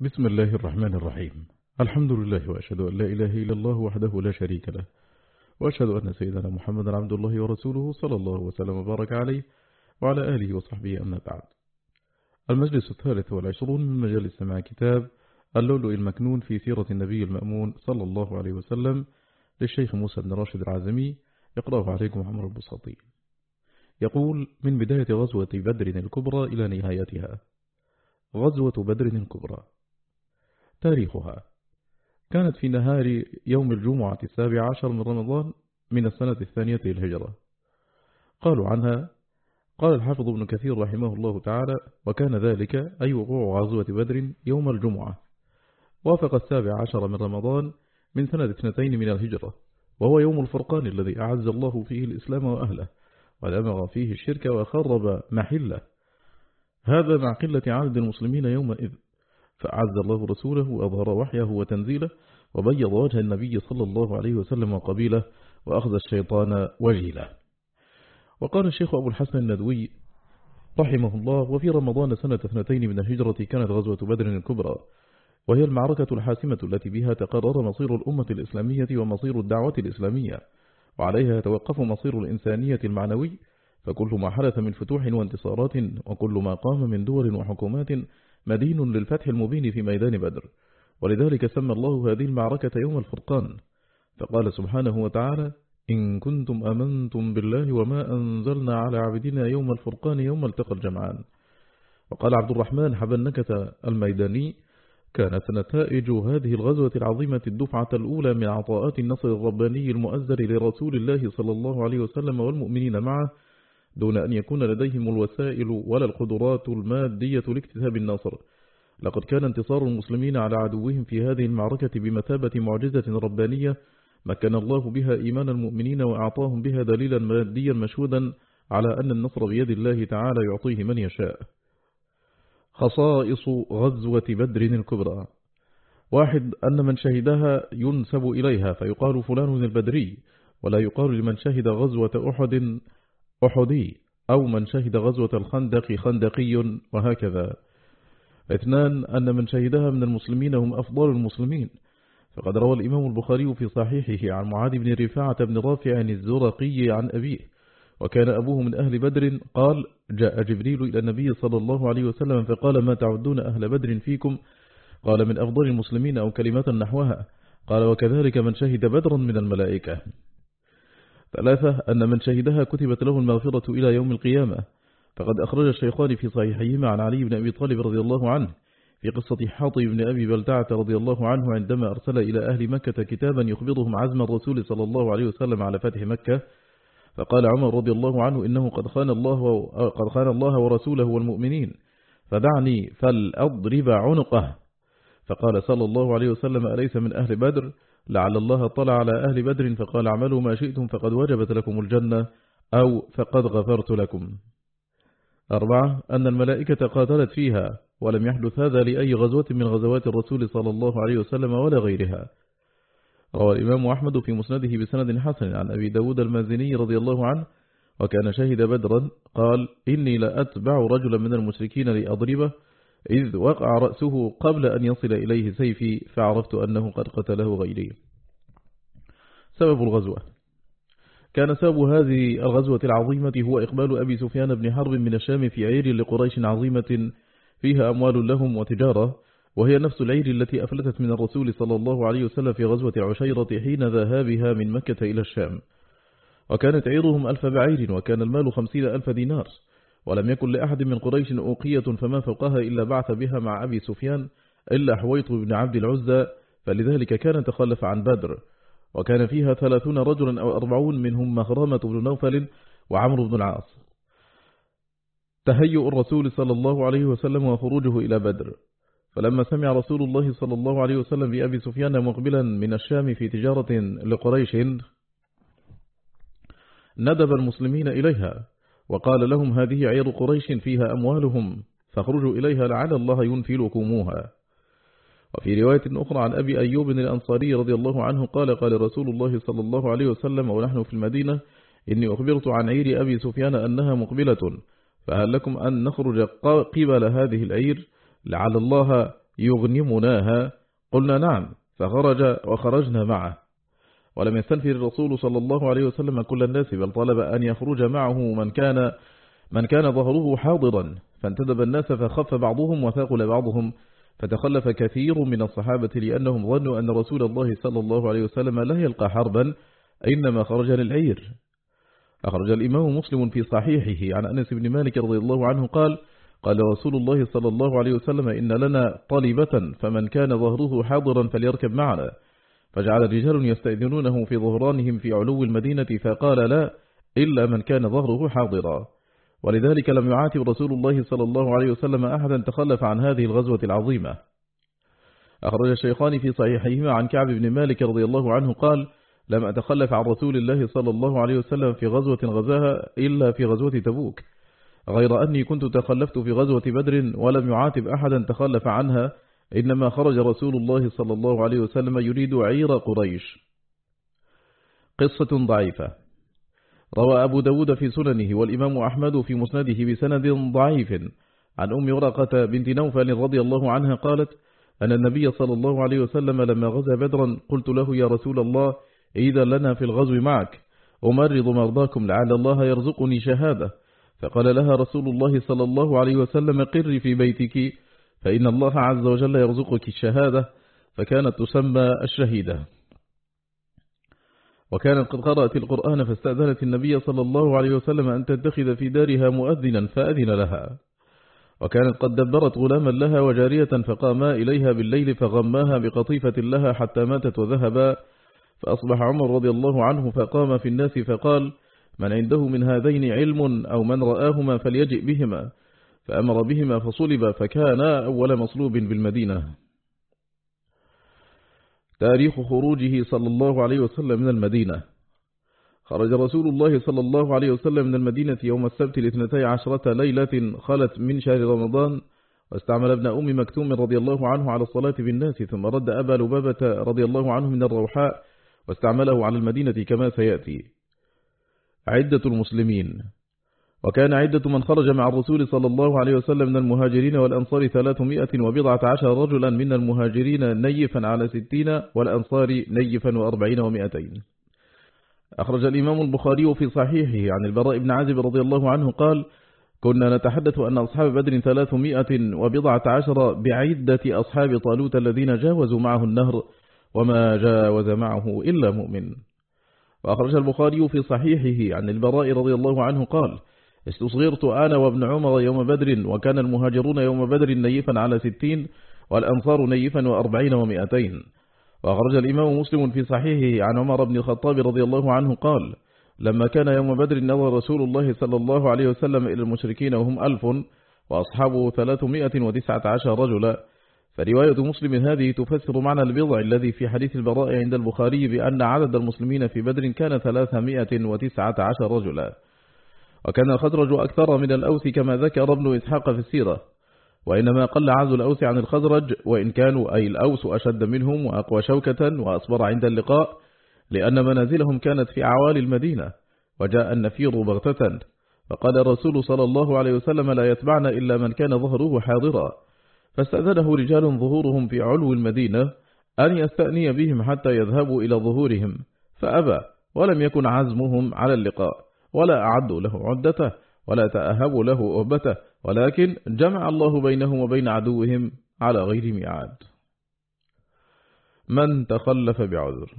بسم الله الرحمن الرحيم. الحمد لله وأشهد أن لا إله إلا الله وحده لا شريك له. وأشهد أن سيدنا محمد عبد الله ورسوله صلى الله وسلم وبارك عليه وعلى آله وصحبه أما بعد. المجلس الثالث والعشرون من مجالس مع كتاب اللؤلؤ المكنون في سيرة النبي المأمون صلى الله عليه وسلم للشيخ موسى بن راشد العزمي يقرأه عليكم عمر البساطي. يقول من بداية غزوة بدر الكبرى إلى نهايتها. غزوة بدر الكبرى. تاريخها. كانت في نهار يوم الجمعة السابع عشر من رمضان من السنة الثانية للهجرة قالوا عنها قال الحافظ ابن كثير رحمه الله تعالى وكان ذلك أي وقوع غزوة بدر يوم الجمعة. وافق السابع عشر من رمضان من سنة اثنتين من الهجرة وهو يوم الفرقان الذي أعز الله فيه الإسلام وأهله ودمغ فيه الشرك وخرب محله. هذا مع قلة عدد المسلمين يومئذ فأعز الله رسوله وأظهر وحيه وتنزيله وبيض وجه النبي صلى الله عليه وسلم وقبيله وأخذ الشيطان وجيله. وقال الشيخ أبو الحسن الندوي رحمه الله وفي رمضان سنة اثنتين من الهجرة كانت غزوة بدر الكبرى وهي المعركة الحاسمة التي بها تقرر مصير الأمة الإسلامية ومصير الدعوة الإسلامية وعليها يتوقف مصير الإنسانية المعنوي فكل ما حدث من فتوح وانتصارات وكل ما قام من دول وحكومات مدين للفتح المبين في ميدان بدر. ولذلك سمى الله هذه المعركة يوم الفرقان. فقال سبحانه وتعالى إن كنتم أمنتم بالله وما أنزلنا على عبدنا يوم الفرقان يوم التقى الجمعان. وقال عبد الرحمن حبنكة الميداني كانت نتائج هذه الغزوة العظيمة الدفعة الأولى من عطاءات النصر الرباني المؤزر لرسول الله صلى الله عليه وسلم والمؤمنين معه دون أن يكون لديهم الوسائل ولا القدرات المادية لاكتساب النصر لقد كان انتصار المسلمين على عدوهم في هذه المعركة بمثابة معجزة ربانية مكن الله بها إيمان المؤمنين وأعطاهم بها دليلا ماديا مشهودا على أن النصر بيد الله تعالى يعطيه من يشاء. خصائص غزوة بدر الكبرى. واحد أن من شهدها ينسب إليها فيقال فلان البدري ولا يقال لمن شهد غزوة أحد أحدي أو من شهد غزوة الخندق خندقي وهكذا. اثنان أن من شهدها من المسلمين هم أفضل المسلمين. فقد روى الإمام البخاري في صحيحه عن معاذ بن رفاعة بن رافع الزرقي عن أبيه. وكان أبوه من أهل بدر قال جاء جبريل إلى النبي صلى الله عليه وسلم فقال ما تعدون أهل بدر فيكم؟ قال من أفضل المسلمين أو كلمة نحوها. قال وكذلك من شهد بدرا من الملائكة. ثلاثة أن من شهدها كتبت له المغفرة إلى يوم القيامة. فقد أخرج الشيخان في صحيحيهما عن علي بن أبي طالب رضي الله عنه في قصة حاطب بن أبي بلتعة رضي الله عنه عندما أرسل إلى أهل مكة كتابا يخبرهم عزم الرسول صلى الله عليه وسلم على فتح مكة. فقال عمر رضي الله عنه إنه قد خان الله, قد خان الله ورسوله والمؤمنين. فدعني فلأضرب عنقه. فقال صلى الله عليه وسلم أليس من أهل بدر؟ لعل الله طلع على أهل بدر فقال اعملوا ما شئتم فقد وجبت لكم الجنة أو فقد غفرت لكم. أربعة أن الملائكة قاتلت فيها ولم يحدث هذا لأي غزوة من غزوات الرسول صلى الله عليه وسلم ولا غيرها. روى الإمام أحمد في مسنده بسند حسن عن أبي داود المازني رضي الله عنه وكان شهد بدرا قال إني لأتبع رجلا من المشركين لأضربه إذ وقع رأسه قبل أن يصل إليه سيفي فعرفت أنه قد قتله غيري. سبب الغزوة. كان سبب هذه الغزوة العظيمة هو إقبال أبي سفيان بن حرب من الشام في عير لقريش عظيمة فيها أموال لهم وتجارة وهي نفس العير التي أفلتت من الرسول صلى الله عليه وسلم في غزوة عشيرة حين ذهابها من مكة إلى الشام. وكانت عيرهم ألف بعير وكان المال خمسين ألف دينار. ولم يكن لأحد من قريش أوقية فما فوقها إلا بعث بها مع أبي سفيان إلا حويط بن عبد العزة فلذلك كان تخلف عن بدر. وكان فيها ثلاثون رجلا أو أربعون منهم مخرمة بن نوفل وعمر بن العاص. تهيؤ الرسول صلى الله عليه وسلم وخروجه إلى بدر. فلما سمع رسول الله صلى الله عليه وسلم بأبي سفيان مقبلا من الشام في تجارة لقريش ندب المسلمين إليها. وقال لهم هذه عير قريش فيها أموالهم فاخرجوا إليها لعل الله ينفلكموها. وفي رواية أخرى عن أبي أيوب الأنصاري رضي الله عنه قال قال رسول الله صلى الله عليه وسلم ونحن في المدينة إني أخبرت عن عير أبي سفيان أنها مقبلة فهل لكم أن نخرج قبل هذه العير؟ لعل الله يغنمناها. قلنا نعم فخرج وخرجنا معه. ولم يستنفر الرسول صلى الله عليه وسلم كل الناس بل طلب أن يخرج معه من كان من كان ظهره حاضرا فانتدب الناس فخف بعضهم وثاقل بعضهم. فتخلف كثير من الصحابة لأنهم ظنوا أن رسول الله صلى الله عليه وسلم لا يلقى حربا إنما خرج للعير. أخرج الإمام مسلم في صحيحه عن أنس بن مالك رضي الله عنه قال قال رسول الله صلى الله عليه وسلم إن لنا طالبة فمن كان ظهره حاضرا فليركب معنا. فجعل رجال يستأذنونه في ظهرانهم في علو المدينة فقال لا إلا من كان ظهره حاضرا. ولذلك لم يعاتب رسول الله صلى الله عليه وسلم أحدا تخلف عن هذه الغزوة العظيمة. أخرج الشيخان في صحيحهما عن كعب بن مالك رضي الله عنه قال لم أتخلف عن رسول الله صلى الله عليه وسلم في غزوة غزاها إلا في غزوة تبوك. غير أني كنت تخلفت في غزوة بدر ولم يعاتب أحدا تخلف عنها إنما خرج رسول الله صلى الله عليه وسلم يريد عير قريش. قصة ضعيفة. روى أبو داود في سننه والإمام أحمد في مسنده بسند ضعيف. عن أم ورقة بنت نوفل رضي الله عنها قالت أن النبي صلى الله عليه وسلم لما غزى بدرا قلت له يا رسول الله إذا لنا في الغزو معك. أمرض مرضاكم لعل الله يرزقني شهادة. فقال لها رسول الله صلى الله عليه وسلم قر في بيتك. فإن الله عز وجل يرزقك الشهادة فكانت تسمى الشهيدة. وكانت قد قرأت القرآن فاستأذنت النبي صلى الله عليه وسلم أن تتخذ في دارها مؤذنا فأذن لها. وكانت قد دبرت غلاما لها وجارية فقاما إليها بالليل فغماها بقطيفة لها حتى ماتت وذهبا فأصبح عمر رضي الله عنه فقام في الناس فقال من عنده من هذين علم أو من رآهما فليجئ بهما. فأمر بهما فصلب فكان أول مصلوب بالمدينة. تاريخ خروجه صلى الله عليه وسلم من المدينة. خرج رسول الله صلى الله عليه وسلم من المدينة يوم السبت الاثنتي عشرة ليلة خلت من شهر رمضان واستعمل ابن أم مكتوم رضي الله عنه على الصلاة بالناس ثم رد أبا لبابة رضي الله عنه من الروحاء واستعمله على المدينة كما سيأتي. عدة المسلمين. وكان عدة من خرج مع الرسول صلى الله عليه وسلم من المهاجرين والأنصار ثلاثمائة وبضعة عشر رجلا من المهاجرين نيفا على ستين والأنصار نيفا وأربعين ومائتين. أخرج الإمام البخاري في صحيحه عن البراء بن عازب رضي الله عنه قال كنا نتحدث أن أصحاب بدر ثلاثمائة وبضعة عشر بعدة أصحاب طالوت الذين جاوزوا معه النهر وما جاوز معه إلا مؤمن. وأخرج البخاري في صحيحه عن البراء رضي الله عنه قال استصغرت أنا وابن عمر يوم بدر وكان المهاجرون يوم بدر نيفا على ستين والأنصار نيفا وأربعين ومئتين. وأخرج الإمام مسلم في صحيحه عن عمر بن الخطاب رضي الله عنه قال لما كان يوم بدر نظر رسول الله صلى الله عليه وسلم إلى المشركين وهم ألف وأصحابه ثلاثمائة وتسعة عشر رجلا. فرواية مسلم هذه تفسر معنى البضع الذي في حديث البراء عند البخاري بأن عدد المسلمين في بدر كان ثلاثمائة وتسعة عشر رجلا. وكان الخزرج أكثر من الأوس كما ذكر ابن إسحاق في السيرة. وإنما قل عز الأوس عن الخزرج وإن كانوا أي الأوس أشد منهم وأقوى شوكة وأصبر عند اللقاء لأن منازلهم كانت في أعوالي المدينة. وجاء النفير بغتة. فقال الرسول صلى الله عليه وسلم لا يتبعن إلا من كان ظهره حاضرا. فاستأذنه رجال ظهورهم في علو المدينة أن يستأني بهم حتى يذهبوا إلى ظهورهم. فأبى ولم يكن عزمهم على اللقاء. ولا أعدوا له عدته ولا تأهبوا له أهبته ولكن جمع الله بينهم وبين عدوهم على غير ميعاد. من تخلف بعذر؟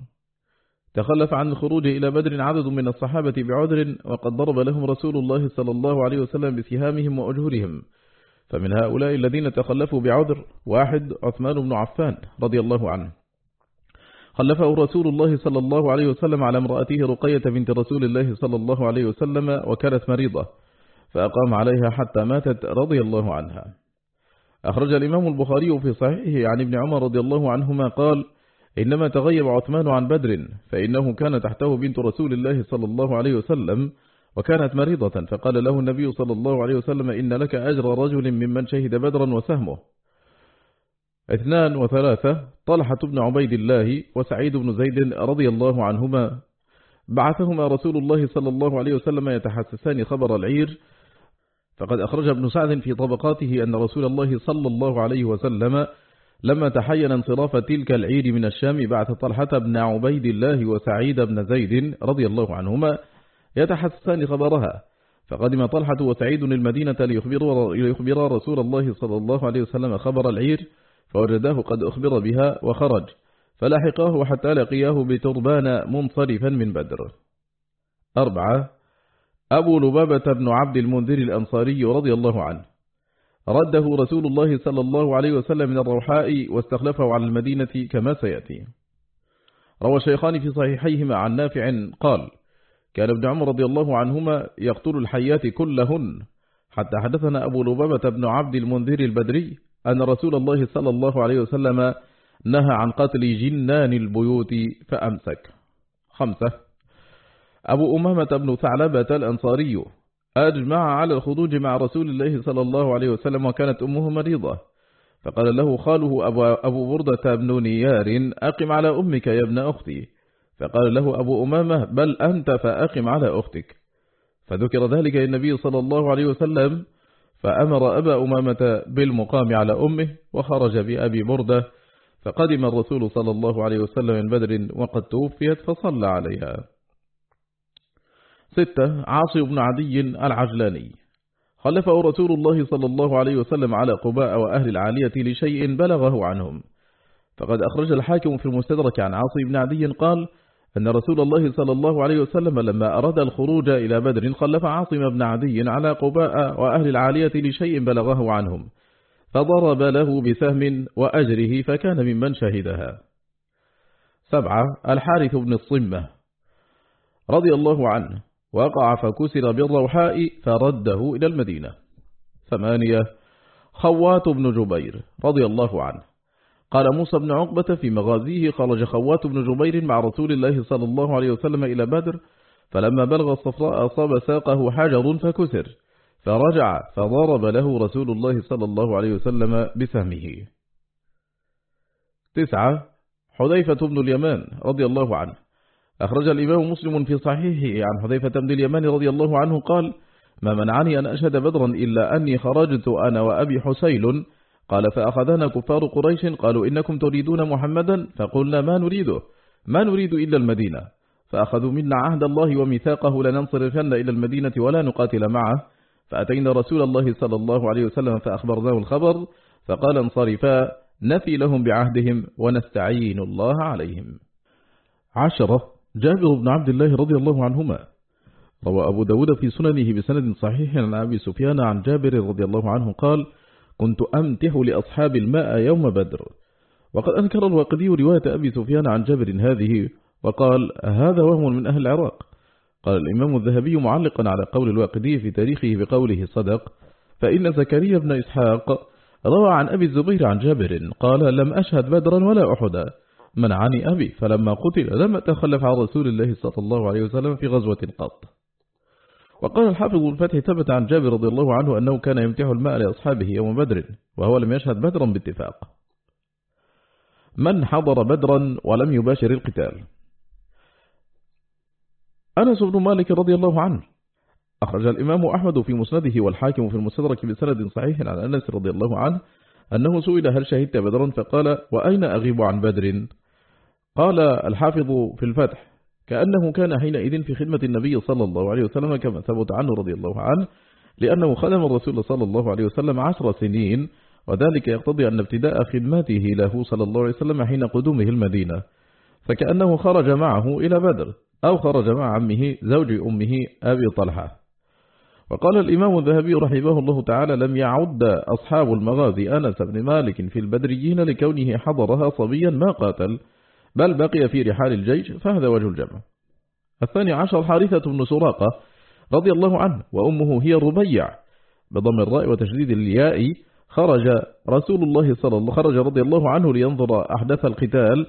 تخلف عن الخروج إلى بدر عدد من الصحابة بعذر وقد ضرب لهم رسول الله صلى الله عليه وسلم بسهامهم وأجهرهم فمن هؤلاء الذين تخلفوا بعذر واحد عثمان بن عفان رضي الله عنه. خلفه رسول الله صلى الله عليه وسلم على امرأته رقية بنت رسول الله صلى الله عليه وسلم وكانت مريضة فأقام عليها حتى ماتت رضي الله عنها. أخرج الإمام البخاري في صحيحه عن ابن عمر رضي الله عنهما قال إنما تغيب عثمان عن بدر فإنه كان تحته بنت رسول الله صلى الله عليه وسلم وكانت مريضة فقال له النبي صلى الله عليه وسلم إن لك أجر رجل ممن شهد بدرا وسهمه. اثنان وثلاثة طلحة بن عبيد الله وسعيد بن زيد رضي الله عنهما. بعثهما رسول الله صلى الله عليه وسلم يتحسسان خبر العير. فقد أخرج ابن سعد في طبقاته أن رسول الله صلى الله عليه وسلم لما تحين انصراف تلك العير من الشام بعث طلحة بن عبيد الله وسعيد بن زيد رضي الله عنهما يتحسسان خبرها. فقدم طلحة وسعيد المدينة ليخبر, ليخبر رسول الله صلى الله عليه وسلم خبر العير. فوجداه قد أخبر بها وخرج فلاحقاه حتى لقياه بتربان منصرفا من بدر. أربعة أبو لبابة بن عبد المنذر الأنصاري رضي الله عنه. رده رسول الله صلى الله عليه وسلم من الروحاء واستخلفه على المدينة كما سيأتي. روى الشيخان في صحيحيهما عن نافع قال كان ابن عمر رضي الله عنهما يقتل الحيات كلهن. حتى حدثنا أبو لبابة بن عبد المنذر البدري أن رسول الله صلى الله عليه وسلم نهى عن قتل جنان البيوت فأمسك. خمسة. أبو أمامة بن ثعلبة الأنصاري أجمع على الخروج مع رسول الله صلى الله عليه وسلم وكانت أمه مريضة. فقال له خاله أبو بردة بن نيار أقم على أمك يا ابن أختي. فقال له أبو أمامة بل أنت فأقم على أختك. فذكر ذلك النبي صلى الله عليه وسلم فأمر أبا أمامة بالمقام على أمه وخرج بأبي بردة فقدم الرسول صلى الله عليه وسلم من بدر وقد توفيت فصلى عليها. ستة عاصي بن عدي العجلاني. خلفه رسول الله صلى الله عليه وسلم على قباء وأهل العالية لشيء بلغه عنهم. فقد أخرج الحاكم في المستدرك عن عاصي بن عدي قال أن رسول الله صلى الله عليه وسلم لما أراد الخروج إلى بدر خلف عاصم بن عدي على قباء وأهل العالية لشيء بلغه عنهم فضرب له بسهم وأجره فكان ممن شهدها. سبعة الحارث بن الصمة رضي الله عنه وقع فكسر بالروحاء فرده إلى المدينة. ثمانية خوات بن جبير رضي الله عنه قال موسى بن عقبة في مغازيه خرج خوات بن جبير مع رسول الله صلى الله عليه وسلم إلى بدر فلما بلغ الصفراء أصاب ساقه حجر فكسر فرجع فضرب له رسول الله صلى الله عليه وسلم بسهمه. تسعة حذيفة بن اليمان رضي الله عنه. أخرج الإمام مسلم في صحيحه عن حذيفة بن اليمان رضي الله عنه قال ما منعني أن أشهد بدرا إلا أني خرجت أنا وأبي حسيل قال فأخذنا كفار قريش قالوا إنكم تريدون محمدا؟ فقلنا ما نريده. ما نريد إلا المدينة. فأخذوا منا عهد الله وميثاقه لننصرفن إلى المدينة ولا نقاتل معه. فأتينا رسول الله صلى الله عليه وسلم فأخبرناه الخبر. فقال انصرفا نفي لهم بعهدهم ونستعين الله عليهم. عشرة. جابر بن عبد الله رضي الله عنهما. روى أبو داود في سننه بسند صحيح عن أبي سفيان عن جابر رضي الله عنه قال كنت أمتح لأصحاب الماء يوم بدر. وقد أنكر الواقدي رواية أبي سفيان عن جابر هذه وقال هذا وهم من أهل العراق. قال الإمام الذهبي معلقا على قول الواقدي في تاريخه بقوله صدق. فإن زكريا بن إسحاق روى عن أبي الزبير عن جابر قال لم أشهد بدرا ولا أحدا. منعني أبي فلما قتل لم أتخلف عن رسول الله صلى الله عليه وسلم في غزوة قط. وقال الحافظ الفتح ثبت عن جابر رضي الله عنه أنه كان يمتح الماء لأصحابه يوم بدر وهو لم يشهد بدرا باتفاق. من حضر بدرا ولم يباشر القتال. أنس بن مالك رضي الله عنه. أخرج الإمام أحمد في مسنده والحاكم في المستدرك بسند صحيح عن أنس رضي الله عنه أنه سئل هل شهدت بدرا؟ فقال وأين أغيب عن بدر؟ قال الحافظ في الفتح. كأنه كان حينئذ في خدمة النبي صلى الله عليه وسلم كما ثبت عنه رضي الله عنه لأنه خدم الرسول صلى الله عليه وسلم عشر سنين وذلك يقتضي أن ابتداء خدمته له صلى الله عليه وسلم حين قدومه المدينة. فكأنه خرج معه إلى بدر أو خرج مع عمه زوج أمه أبي طلحة. وقال الإمام الذهبي رحمه الله تعالى لم يعد أصحاب المغازي أنس بن مالك في البدريين لكونه حضرها صبيا ما قاتل بل بقي في رحال الجيش فهذا وجه الجمع. الثاني عشر حارثة بن سراقة رضي الله عنه وأمه هي الربيع. بضم الراء وتشديد الياء خرج رسول الله صلى الله خرج رضي الله عنه لينظر أحداث القتال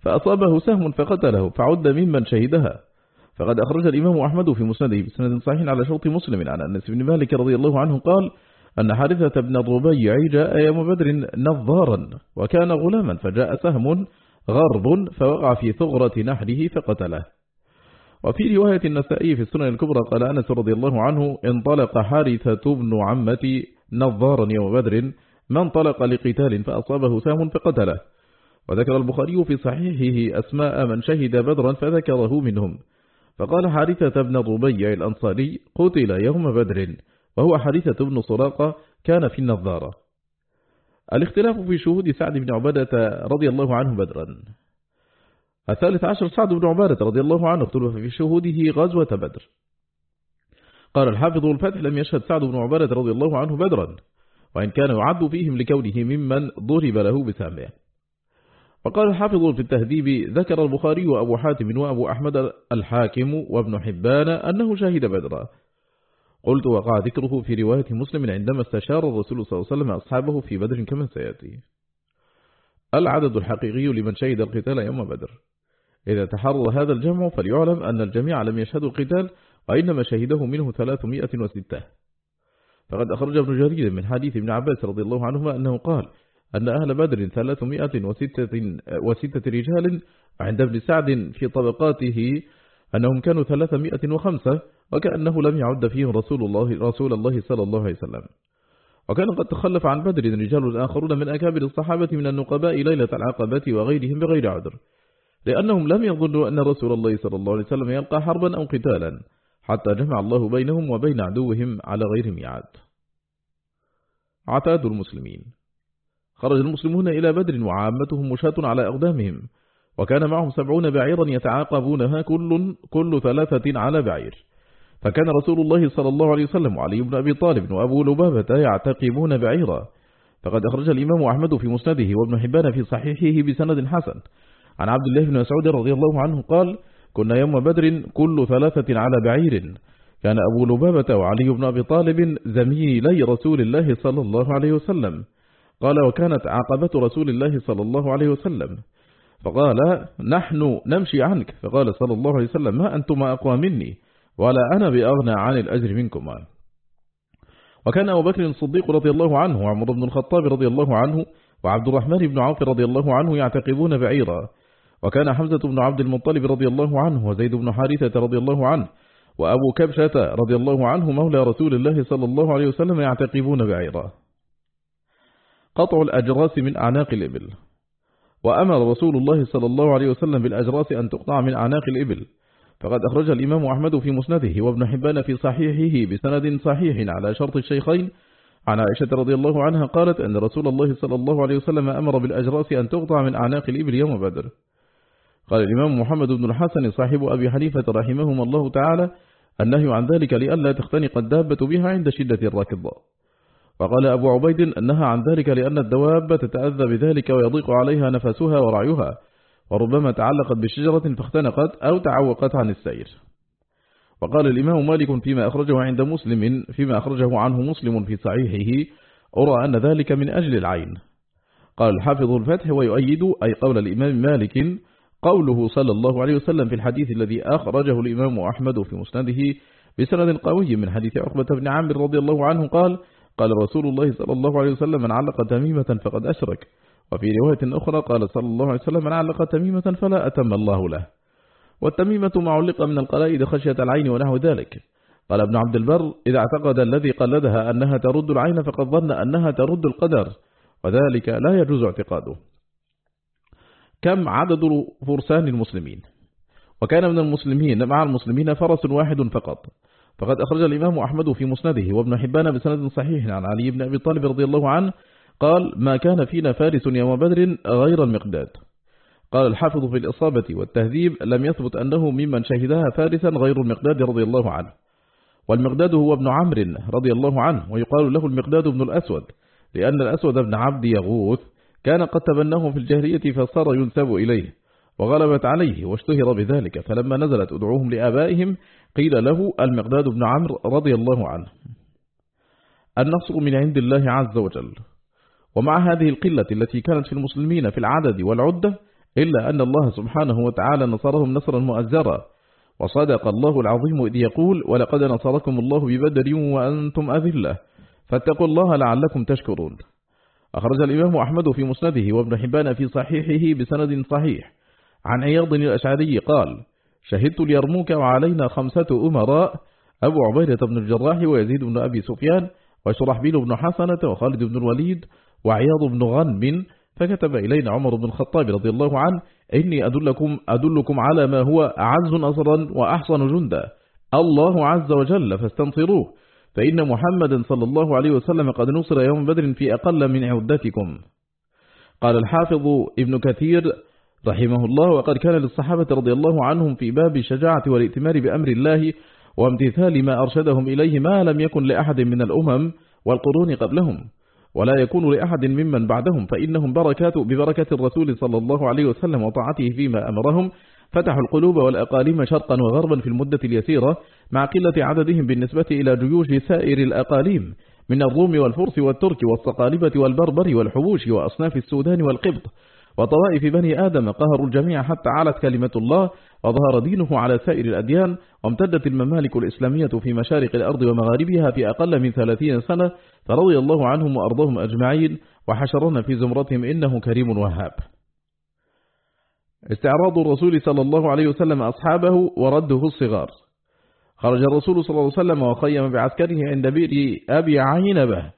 فأصابه سهم فقتله فعد ممن شهدها. فقد أخرج الإمام أحمد في مسنده بسند صحيح على شرط مسلم عن أنس بن مالك رضي الله عنه قال أن حارثة بن الربيع جاء يوم بدر نظارا وكان غلاما فجاء سهم غرب فوقع في ثغرة نحره فقتله. وفي رواية النسائي في السنن الكبرى قال أنس رضي الله عنه انطلق حارثة بن عمتي نظارا يوم بدر من طلق لقتال فأصابه سهم فقتله. وذكر البخاري في صحيحه أسماء من شهد بدرا فذكره منهم. فقال حارثة بن الربيع الأنصاري قتل يوم بدر وهو حارثة بن صراقة كان في النظارة. الاختلاف في شهود سعد بن عبادة رضي الله عنه بدرا. الثالث عشر سعد بن عبادة رضي الله عنه اختلف في شهوده غزوة بدر. قال الحافظ الفتح لم يشهد سعد بن عبادة رضي الله عنه بدرا وإن كان يعد فيهم لكونه ممن ضرب له بسامه وقال الحافظ في التهذيب ذكر البخاري وأبو حاتم وأبو أحمد الحاكم وابن حبان أنه شهد بدرا. قلت وقع ذكره في رواية مسلم عندما استشار الرسول صلى الله عليه وسلم أصحابه في بدر كما سيأتي. العدد الحقيقي لمن شهد القتال يوم بدر. إذا تحرر هذا الجمع فليعلم أن الجميع لم يشهدوا القتال وإنما شهده منه 306 فقد أخرج ابن جرير من حديث ابن عباس رضي الله عنهما أنه قال أن أهل بدر 306 رجال عند ابن سعد في طبقاته أنهم كانوا 305 وكأنه لم يعد فيهم رسول الله رسول الله صلى الله عليه وسلم. وكان قد تخلف عن بدر رجال آخرون من أكابر الصحابة من النقباء ليلة العقبة وغيرهم بغير عذر لأنهم لم يظنوا أن رسول الله صلى الله عليه وسلم يلقى حربا أو قتالا حتى جمع الله بينهم وبين عدوهم على غير ميعاد. عتاد المسلمين. خرج المسلمون إلى بدر وعامتهم مشاة على أقدامهم وكان معهم سبعون بعيرا يتعاقبونها كل, كل ثلاثة على بعير. فكان رسول الله صلى الله عليه وسلم وعلي بن أبي طالب وأبو لبابة يعتقبون بعيرا. فقد أخرج الإمام أحمد في مسنده وابن حبان في صحيحه بسند حسن. عن عبد الله بن مسعود رضي الله عنه قال كنا يوم بدر كل ثلاثة على بعير. كان أبو لبابة وعلي بن أبي طالب زميلي رسول الله صلى الله عليه وسلم. قال وكانت عقبة رسول الله صلى الله عليه وسلم. فقال نحن نمشي عنك. فقال صلى الله عليه وسلم ما أنتما أقوى مني ولا أنا بأغنى عن الأجر منكما. وكان أبو بكر الصديق رضي الله عنه وعمر بن الخطاب رضي الله عنه وعبد الرحمن بن عوف رضي الله عنه يعتقبون بعيرا. وكان حمزة بن عبد المطلب رضي الله عنه وزيد بن حارثة رضي الله عنه وأبو كبشة رضي الله عنه مولى رسول الله صلى الله عليه وسلم يعتقبون بعيرا. قطع الأجراس من أعناق الإبل. وأمر رسول الله صلى الله عليه وسلم بالأجراس أن تقطع من أعناق الإبل. فقد أخرج الإمام أحمد في مسنده وابن حبان في صحيحه بسند صحيح على شرط الشيخين. عن عائشة رضي الله عنها قالت أن رسول الله صلى الله عليه وسلم أمر بالأجراس أن تقطع من أعناق الإبل يوم بدر. قال الإمام محمد بن الحسن صاحب أبي حنيفة رحمهما الله تعالى النهي عن ذلك لئلا تختنق الدابة بها عند شدة الركض وقال أبو عبيد أنها عن ذلك لأن الدواب تتأذى بذلك ويضيق عليها نفسها ورعيها وربما تعلقت بشجرة فاختنقت أو تعوقت عن السير. وقال الإمام مالك فيما أخرجه عند مسلم فيما أخرجه عنه مسلم في صحيحه أرى أن ذلك من أجل العين. قال الحافظ الفتح ويؤيد أي قول الإمام مالك قوله صلى الله عليه وسلم في الحديث الذي أخرجه الإمام أحمد في مسنده بسند قوي من حديث عقبة بن عامر رضي الله عنه قال قال رسول الله صلى الله عليه وسلم من علق تميمة فقد أشرك. وفي رواية أخرى قال صلى الله عليه وسلم من علق تميمة فلا أتم الله له. والتميمة معلقة من القلائد خشية العين ونحو ذلك. قال ابن عبد البر إذا اعتقد الذي قلدها أنها ترد العين فقد ظن أنها ترد القدر وذلك لا يجوز اعتقاده. كم عدد فرسان المسلمين؟ وكان من المسلمين مع المسلمين فرس واحد فقط. فقد أخرج الإمام أحمد في مسنده وابن حبان بسند صحيح. عن علي بن أبي طالب رضي الله عنه قال ما كان فينا فارس يوم بدر غير المقداد. قال الحافظ في الإصابة والتهذيب لم يثبت أنه ممن شهدها فارسا غير المقداد رضي الله عنه. والمقداد هو ابن عمرو رضي الله عنه ويقال له المقداد بن الأسود لأن الأسود بن عبد يغوث. كان قد تبناه في الجاهلية فصار ينسب إليه وغلبت عليه واشتهر بذلك. فلما نزلت أدعوهم لآبائهم قيل له المقداد بن عمرو رضي الله عنه النصر من عند الله عز وجل. ومع هذه القلة التي كانت في المسلمين في العدد والعدة إلا أن الله سبحانه وتعالى نصرهم نصرا مؤزرا. وصدق الله العظيم إذ يقول ولقد نصركم الله ببدر وأنتم أذلة. فاتقوا الله لعلكم تشكرون. أخرج الإمام أحمد في مسنده وابن حبان في صحيحه بسند صحيح. عن عياض الأشعري قال شهدت ليرموك وعلينا خمسة أمراء أبو عبيدة بن الجراح ويزيد بن أبي سفيان وشرحبيل بن حسنة وخالد بن الوليد وعياض بن غنم. فكتب إلينا عمر بن الخطاب رضي الله عنه إني أدلكم, أدلكم على ما هو أعز نصرا وأحسن جندا الله عز وجل فاستنصروه. فإن محمدا صلى الله عليه وسلم قد نصر يوم بدر في أقل من عدتكم. قال الحافظ ابن كثير رحمه الله وقد كان للصحابة رضي الله عنهم في باب الشجاعة والائتمار بأمر الله وامتثال ما أرشدهم إليه ما لم يكن لأحد من الأمم والقرون قبلهم ولا يكون لأحد ممن بعدهم فإنهم بركات ببركة الرسول صلى الله عليه وسلم وطاعته فيما أمرهم فتحوا القلوب والأقاليم شرقا وغربا في المدة اليسيرة مع قلة عددهم بالنسبة إلى جيوش سائر الأقاليم من الروم والفرس والترك والصقالبة والبربر والحبوش وأصناف السودان والقبط وطوائف بني آدم قهروا الجميع حتى علت كلمة الله وظهر دينه على سائر الأديان وامتدت الممالك الإسلامية في مشارق الأرض ومغاربها في أقل من ثلاثين سنة فرضي الله عنهم وأرضهم أجمعين وحشرنا في زمرتهم إنه كريم وهاب. استعراض الرسول صلى الله عليه وسلم أصحابه ورده الصغار. خرج الرسول صلى الله عليه وسلم وخيم بعسكره عند بئر أبي عينبه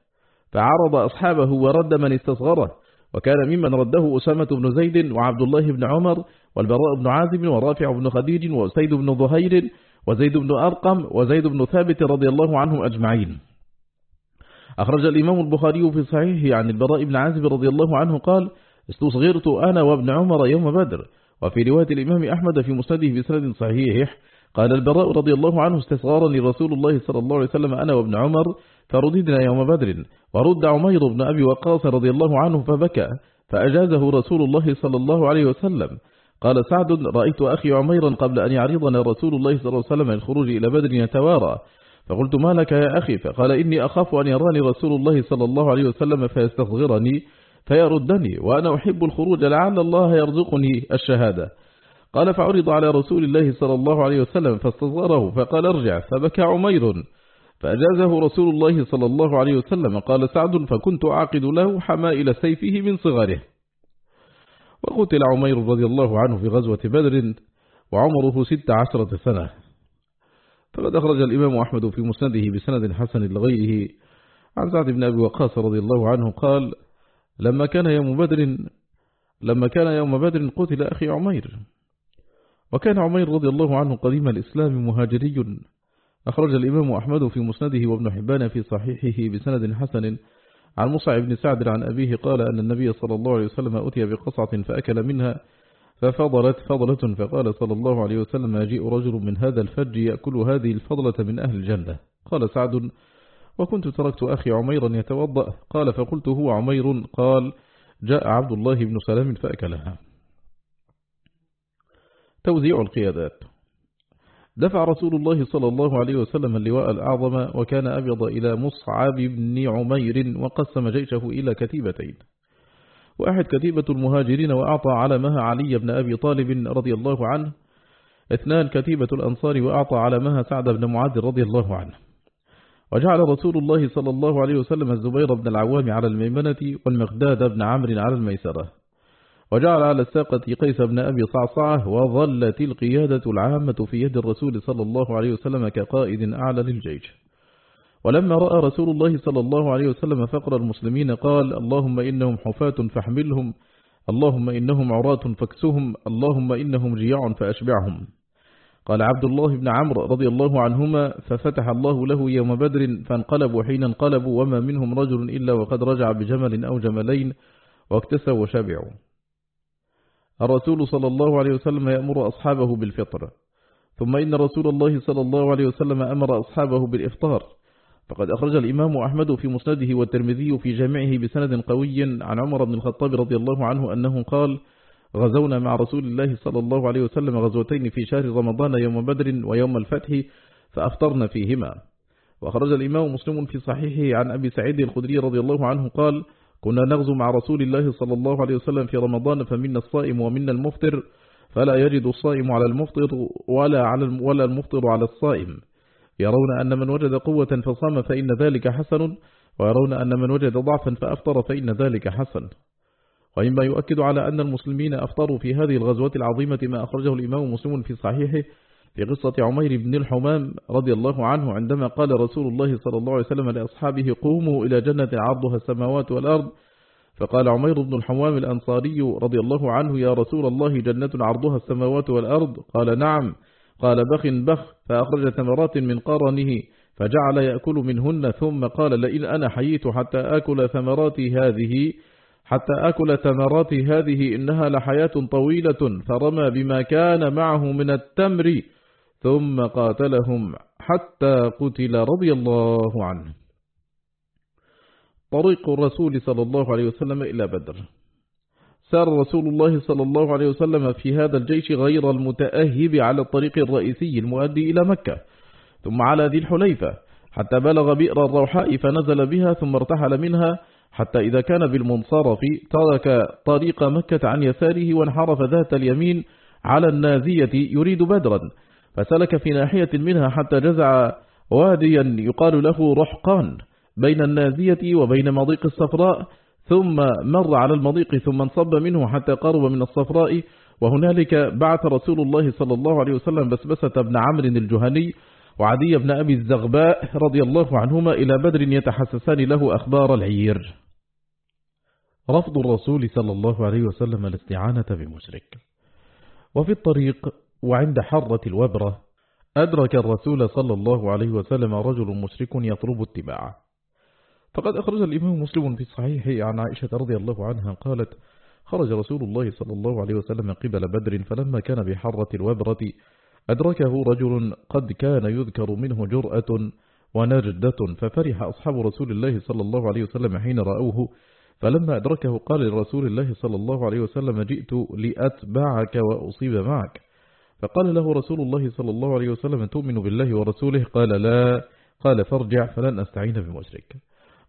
فعرض أصحابه ورد من استصغره. وكان ممن رده أسامة بن زيد وعبد الله بن عمر والبراء بن عازب ورافع بن خديج وسيد بن ظهير وزيد بن أرقم وزيد بن ثابت رضي الله عنهم أجمعين. أخرج الإمام البخاري في صحيحه عن البراء بن عازب رضي الله عنه قال استصغرت أنا وابن عمر يوم بدر. وفي رواية الإمام أحمد في مسنده بسند صحيح قال البراء رضي الله عنه استصغارا لرسول الله صلى الله عليه وسلم أنا وابن عمر فرددنا يوم بدر ورد عمير بن أبي وقاص رضي الله عنه فبكى فأجازه رسول الله صلى الله عليه وسلم. قال سعد رأيت أخي عميرا قبل أن يعرضنا رسول الله صلى الله عليه وسلم الخروج إلى بدر يتوارى. فقلت ما لك يا أخي؟ فقال إني أخاف أن يراني رسول الله صلى الله عليه وسلم فيستصغرني فيردني وأنا أحب الخروج لعل الله يرزقني الشهادة. قال فعرض على رسول الله صلى الله عليه وسلم فاستصغره فقال ارجع. فبكى عمير. فأجازه رسول الله صلى الله عليه وسلم قال سعد فكنت أعقد له حمائل سيفه من صغره. وقتل عمير رضي الله عنه في غزوة بدر وعمره ست عشرة سنة. فقد أخرج الإمام أحمد في مسنده بسند حسن لغيره. عن سعد بن أبي وقاص رضي الله عنه قال لما كان يوم بدر لما كان يوم بدر قتل أخي عمير. وكان عمير رضي الله عنه قديم الإسلام مهاجري أخرج الإمام أحمد في مسنده وابن حبان في صحيحه بسند حسن. عن مصعب بن سعد عن أبيه قال أن النبي صلى الله عليه وسلم أتي بقصعة فأكل منها ففضلت فضلة فقال صلى الله عليه وسلم يجيء رجل من هذا الفج يأكل هذه الفضلة من أهل الجنة. قال سعد وكنت تركت أخي عميرا يتوضأ. قال فقلت هو عمير؟ قال جاء عبد الله بن سلام فأكلها. توزيع القيادات. دفع رسول الله صلى الله عليه وسلم اللواء الأعظم وكان أبيض إلى مصعب بن عمير وقسم جيشه إلى كتيبتين. وأحد كتيبة المهاجرين وأعطى علمها علي بن أبي طالب رضي الله عنه. اثنان كتيبة الأنصار وأعطى علمها سعد بن معاذ رضي الله عنه. وجعل رسول الله صلى الله عليه وسلم الزبير بن العوام على الميمنة والمقداد بن عمرو على الميسرة. وجعل على الساقة قيس بن أبي صعصعة وظلت القيادة العامة في يد الرسول صلى الله عليه وسلم كقائد أعلى للجيش. ولما رأى رسول الله صلى الله عليه وسلم فقر المسلمين قال اللهم إنهم حفاة فاحملهم اللهم إنهم عراة فاكسهم اللهم إنهم جياع فأشبعهم. قال عبد الله بن عمرو رضي الله عنهما ففتح الله له يوم بدر فانقلبوا حين انقلبوا وما منهم رجل إلا وقد رجع بجمل أو جملين واكتسوا وشبعوا. الرسول صلى الله عليه وسلم يأمر أصحابه بالفطر. ثم إن رسول الله صلى الله عليه وسلم أمر أصحابه بالإفطار. فقد أخرج الإمام أحمد في مسنده والترمذي في جامعه بسند قوي عن عمر بن الخطاب رضي الله عنه أنه قال غزونا مع رسول الله صلى الله عليه وسلم غزوتين في شهر رمضان يوم بدر ويوم الفتح فأفطرنا فيهما. وأخرج الإمام مسلم في صحيحه عن أبي سعيد الخدري رضي الله عنه قال كنا نغزو مع رسول الله صلى الله عليه وسلم في رمضان فمنا الصائم ومنا المفطر فلا يجد الصائم على المفطر ولا, على ولا المفطر على الصائم. يرون أن من وجد قوة فصام فإن ذلك حسن ويرون أن من وجد ضعفا فأفطر فإن ذلك حسن. وإما يؤكد على أن المسلمين أفطروا في هذه الغزوة العظيمة ما أخرجه الإمام مسلم في صحيحه في قصة عمير بن الحمام رضي الله عنه عندما قال رسول الله صلى الله عليه وسلم لأصحابه قوموا إلى جنة عرضها السماوات والأرض. فقال عمير بن الحوام الأنصاري رضي الله عنه يا رسول الله جنة عرضها السماوات والأرض. قال نعم. قال بخ بخ. فأخرج ثمرات من قرنه فجعل يأكل منهن ثم قال لئن أنا حييت حتى آكل ثمرات هذه حتى أكل ثمرات هذه إنها لحياة طويلة فرمى بما كان معه من التمر. ثم قاتلهم حتى قتل رضي الله عنه. طريق الرسول صلى الله عليه وسلم إلى بدر. سار رسول الله صلى الله عليه وسلم في هذا الجيش غير المتأهب على الطريق الرئيسي المؤدي إلى مكة ثم على ذي الحليفة حتى بلغ بئر الروحاء فنزل بها ثم ارتحل منها حتى إذا كان بالمنصرف ترك طريق مكة عن يساره وانحرف ذات اليمين على النازية يريد بدرا. فسلك في ناحية منها حتى جزع واديا يقال له رحقان بين النازية وبين مضيق الصفراء ثم مر على المضيق ثم انصب منه حتى قرب من الصفراء. وهنالك بعث رسول الله صلى الله عليه وسلم بسبسة بن عمرو الجهني وعدي بن أبي الزغباء رضي الله عنهما إلى بدر يتحسسان له أخبار العير. رفض الرسول صلى الله عليه وسلم الاستعانة بمشرك. وفي الطريق وعند حرة الوبرة أدرك الرسول صلى الله عليه وسلم رجل مشرك يطلب اتباعه. فقد أخرج الإمام مسلم في صحيحه عن عائشة رضي الله عنها قالت خرج رسول الله صلى الله عليه وسلم قبل بدر فلما كان بحرة الوبرة أدركه رجل قد كان يذكر منه جرأة ونجدة ففرح أصحاب رسول الله صلى الله عليه وسلم حين رأوه. فلما أدركه قال لرسول الله صلى الله عليه وسلم جئت لأتبعك وأصيب معك. فقال له رسول الله صلى الله عليه وسلم تؤمن بالله ورسوله؟ قال لا. قال فارجع فلن أستعين بمشرك.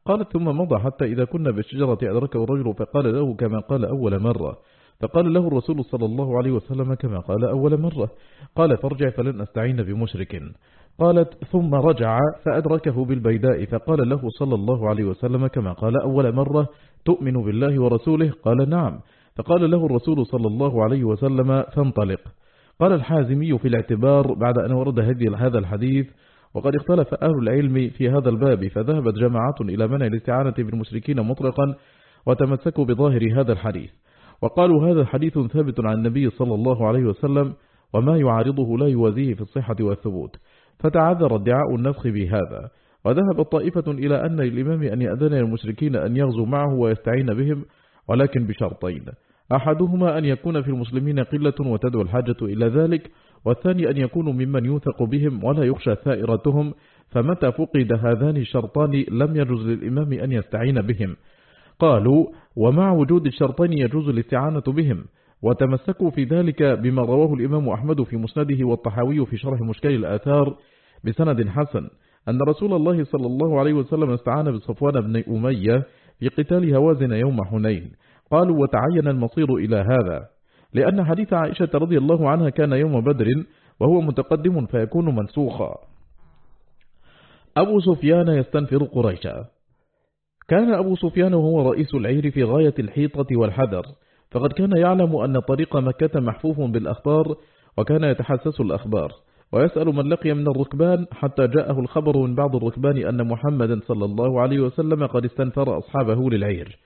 قالت ثم مضى حتى إذا كنا بالشجرة أدركه الرجل فقال له كما قال أول مرة. فقال له الرسول صلى الله عليه وسلم كما قال أول مرة. قال فارجع فلن أستعين بمشرك. قالت ثم رجع فأدركه بالبيداء. فقال له صلى الله عليه وسلم كما قال أول مرة تؤمن بالله ورسوله؟ قال نعم. فقال له الرسول صلى الله عليه وسلم فانطلق. قال الحازمي في الاعتبار بعد أن ورد هذا الحديث وقد اختلف أهل العلم في هذا الباب فذهبت جماعة إلى منع الاستعانة بالمشركين مطلقا وتمسكوا بظاهر هذا الحديث. وقالوا هذا حديث ثابت عن النبي صلى الله عليه وسلم وما يعارضه لا يوازيه في الصحة والثبوت. فتعذر ادعاء النسخ بهذا. وذهبت طائفة إلى أن للإمام أن يأذن المشركين أن يغزوا معه ويستعين بهم ولكن بشرطين. أحدهما أن يكون في المسلمين قلة وتدعو الحاجة إلى ذلك والثاني أن يكونوا ممن يوثق بهم ولا يخشى ثائرتهم فمتى فقد هذان الشرطان لم يجوز للإمام أن يستعين بهم؟ قالوا ومع وجود الشرطين يجوز الاستعانة بهم. وتمسكوا في ذلك بما رواه الإمام أحمد في مسنده والطحاوي في شرح مشكل الآثار بسند حسن أن رسول الله صلى الله عليه وسلم استعان بصفوان بن أمية في قتال هوازن يوم حنين. قالوا وتعين المصير إلى هذا لأن حديث عائشة رضي الله عنها كان يوم بدر وهو متقدم فيكون منسوخا. أبو سفيان يستنفر قريشا. كان أبو سفيان وهو رئيس العير في غاية الحيطة والحذر فقد كان يعلم أن طريق مكة محفوف بالأخبار وكان يتحسس الأخبار ويسأل من لقي من الركبان حتى جاءه الخبر من بعض الركبان أن محمدا صلى الله عليه وسلم قد استنفر أصحابه للعير.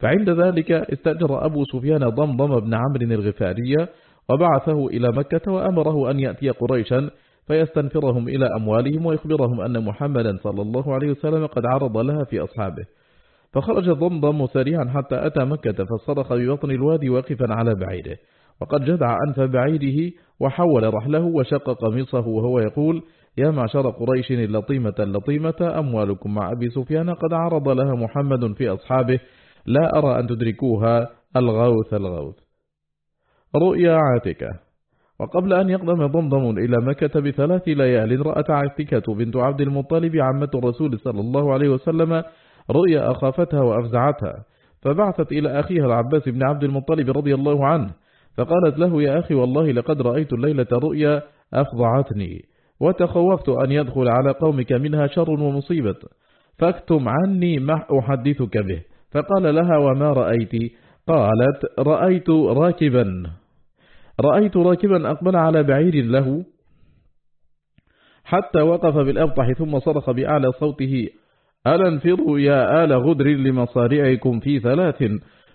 فعند ذلك استأجر أبو سفيان ضمضم بن عمرو الغفارية وبعثه إلى مكة وأمره أن يأتي قريشا فيستنفرهم إلى أموالهم ويخبرهم أن محمدا صلى الله عليه وسلم قد عرض لها في أصحابه. فخرج ضمضم سريعا حتى أتى مكة فصرخ ببطن الوادي واقفا على بعيده. وقد جدع أنف بعيده وحول رحله وشق قميصه وهو يقول يا معشر قريش اللطيمة اللطيمة أموالكم مع أبي سفيان قد عرض لها محمد في أصحابه لا أرى أن تدركوها الغوث الغوث. رؤيا عاتكة. وقبل أن يقدم ضمضم إلى مكة بثلاث ليال رأت عاتكة بنت عبد المطلب عمة الرسول صلى الله عليه وسلم رؤيا أخافتها وأفزعتها. فبعثت إلى أخيها العباس بن عبد المطلب رضي الله عنه فقالت له يا أخي والله لقد رأيت الليلة رؤيا أفضعتني وتخوفت أن يدخل على قومك منها شر ومصيبة فاكتم عني ما أحدثك به. فقال لها وما رأيت؟ قالت رأيت راكبا. رأيت راكبا أقبل على بعير له حتى وقف بالأبطح ثم صرخ بأعلى صوته ألا انفروا يا آل غدر لمصارعكم في ثلاث؟